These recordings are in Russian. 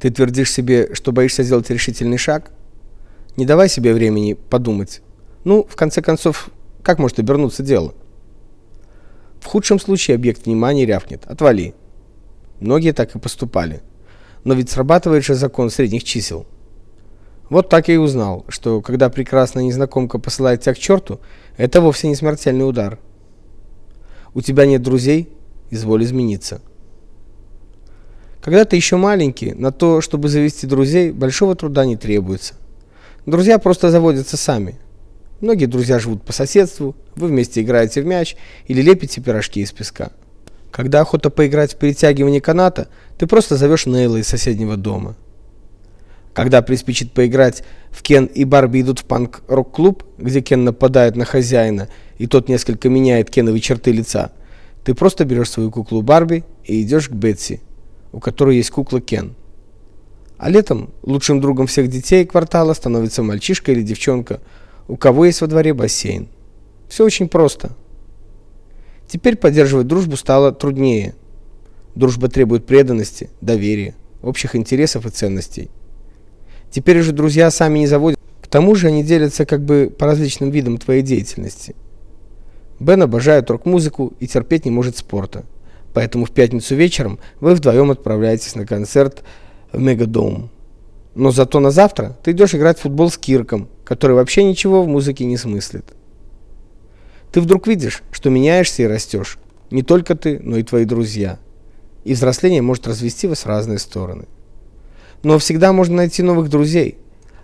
Ты твердишь себе, что боишься сделать решительный шаг? Не давай себе времени подумать. Ну, в конце концов, как может обернуться дело? В худшем случае объект внимания рявкнет: "Отвали". Многие так и поступали. Но ведь срабатывает же закон средних чисел. Вот так я и узнал, что когда прекрасная незнакомка посылает тебя к черту, это вовсе не смертельный удар. У тебя нет друзей, изволь измениться. Когда ты еще маленький, на то, чтобы завести друзей, большого труда не требуется. Друзья просто заводятся сами. Многие друзья живут по соседству, вы вместе играете в мяч или лепите пирожки из песка. Когда охота поиграть в перетягивание каната, ты просто зовешь Нейла из соседнего дома. Когда приспичит поиграть в Кен и Барби идут в панк-рок-клуб, где Кен нападает на хозяина, и тот несколько меняет Кеновые черты лица, ты просто берешь свою куклу Барби и идешь к Бетси, у которой есть кукла Кен. А летом лучшим другом всех детей квартала становится мальчишка или девчонка, у кого есть во дворе бассейн. Все очень просто. Теперь поддерживать дружбу стало труднее. Дружба требует преданности, доверия, общих интересов и ценностей. Теперь уже друзья сами не заводят. К тому же они делятся как бы по различным видам твоей деятельности. Бен обожает рок-музыку и терпеть не может спорта. Поэтому в пятницу вечером вы вдвоем отправляетесь на концерт в Мегадом. Но зато на завтра ты идешь играть в футбол с Кирком, который вообще ничего в музыке не смыслит. Ты вдруг видишь, что меняешься и растешь. Не только ты, но и твои друзья. И взросление может развести вас в разные стороны. Но всегда можно найти новых друзей.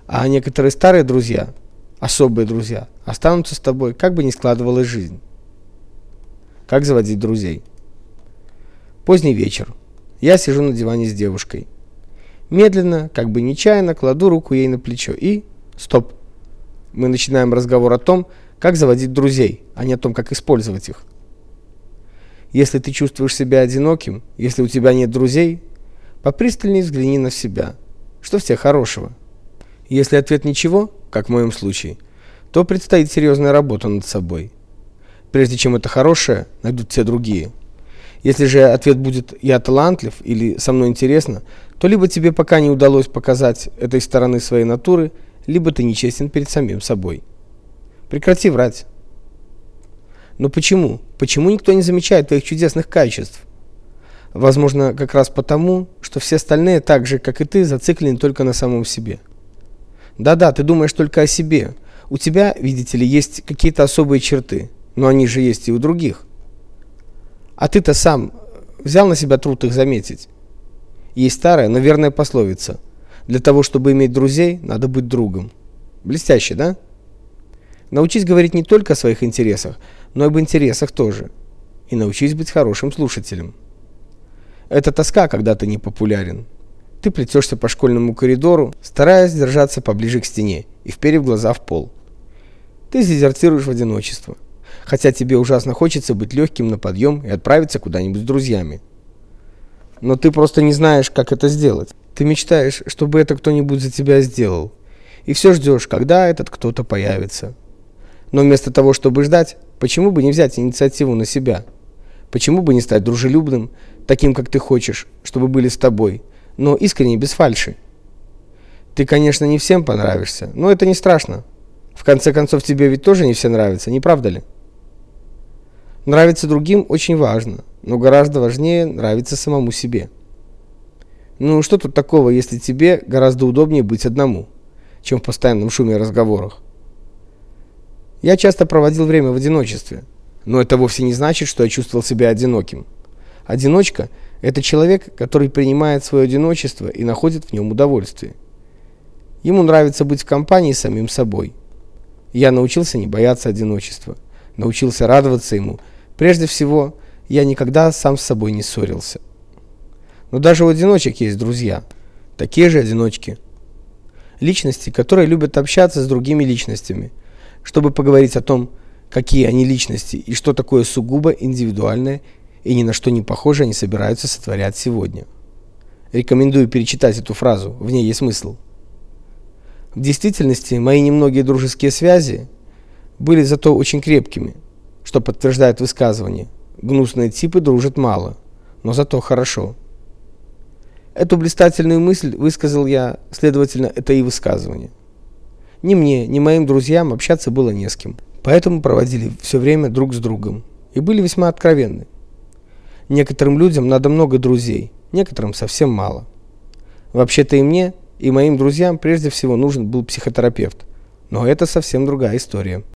А некоторые старые друзья, особые друзья, останутся с тобой, как бы ни складывалась жизнь. Как заводить друзей? Поздний вечер. Я сижу на диване с девушкой. Медленно, как бы нечаянно, кладу руку ей на плечо и стоп. Мы начинаем разговор о том, как заводить друзей, а не о том, как использовать их. Если ты чувствуешь себя одиноким, если у тебя нет друзей, попристальнее взгляни на себя. Что в тебе хорошего? Если ответ ничего, как в моем случае, то предстоит серьезная работа над собой. Прежде чем это хорошее, найдут все другие. Если же ответ будет я талантлив или со мной интересно, то либо тебе пока не удалось показать этой стороны своей натуры, либо ты нечестен перед самим собой. Прекрати врать. Но почему? Почему никто не замечает твоих чудесных качеств? Возможно, как раз потому, что все остальные так же, как и ты, зациклены только на самом себе. Да-да, ты думаешь только о себе. У тебя, видите ли, есть какие-то особые черты, но они же есть и у других. А ты-то сам взял на себя труд их заметить. Есть старая, но верная пословица: для того, чтобы иметь друзей, надо быть другом. Блестяще, да? Научись говорить не только о своих интересах, но и об интересах тоже. И научись быть хорошим слушателем. Это тоска, когда ты не популярен. Ты плетешься по школьному коридору, стараясь держаться поближе к стене и вперев глаза в пол. Ты дезертируешь в одиночество, хотя тебе ужасно хочется быть легким на подъем и отправиться куда-нибудь с друзьями. Но ты просто не знаешь, как это сделать. Ты мечтаешь, чтобы это кто-нибудь за тебя сделал. И все ждешь, когда этот кто-то появится. Но вместо того, чтобы ждать, почему бы не взять инициативу на себя? Почему бы не стать дружелюбным, таким, как ты хочешь, чтобы были с тобой, но искренне, без фальши? Ты, конечно, не всем понравишься, но это не страшно. В конце концов, тебе ведь тоже не все нравятся, не правда ли? Нравиться другим очень важно, но гораздо важнее нравиться самому себе. Ну, что тут такого, если тебе гораздо удобнее быть одному, чем в постоянном шуме и разговорах? Я часто проводил время в одиночестве, но это вовсе не значит, что я чувствовал себя одиноким. Одиночка это человек, который принимает свое одиночество и находит в нем удовольствие. Ему нравится быть в компании с самим собой. Я научился не бояться одиночества, научился радоваться ему. Прежде всего, я никогда сам с собой не ссорился. Но даже у одиночек есть друзья, такие же одиночки. Личности, которые любят общаться с другими личностями – чтобы поговорить о том, какие они личности и что такое сугубо индивидуальное и ни на что не похожее они собираются сотворять сегодня. Рекомендую перечитать эту фразу, в ней есть смысл. В действительности мои немногие дружеские связи были зато очень крепкими, что подтверждает высказывание: гнусные типы дружат мало, но зато хорошо. Эту блистательную мысль высказал я, следовательно, это и высказывание. Ни мне, ни моим друзьям общаться было не с кем. Поэтому проводили все время друг с другом и были весьма откровенны. Некоторым людям надо много друзей, некоторым совсем мало. Вообще-то и мне, и моим друзьям прежде всего нужен был психотерапевт. Но это совсем другая история.